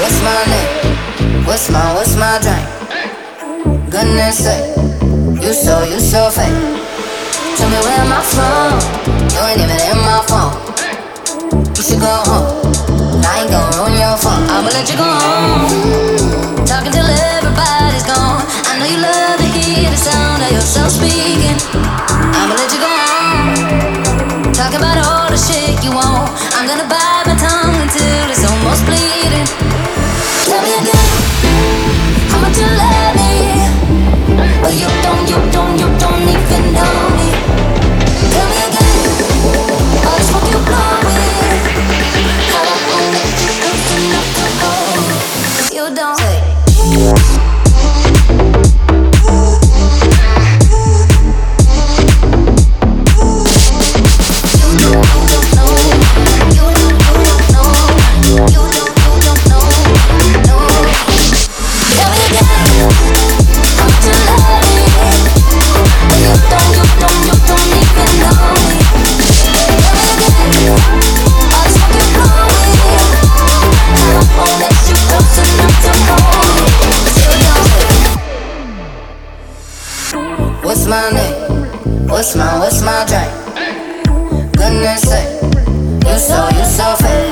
What's my name? What's my, what's my drink? Goodness sake, you so, you so fake. Tell me where am I from? You ain't even in my phone. You should go home. I ain't gonna ruin your phone. I'ma let you go home. My name? What's my, what's my drink? Goodness sake, you so, you so fake.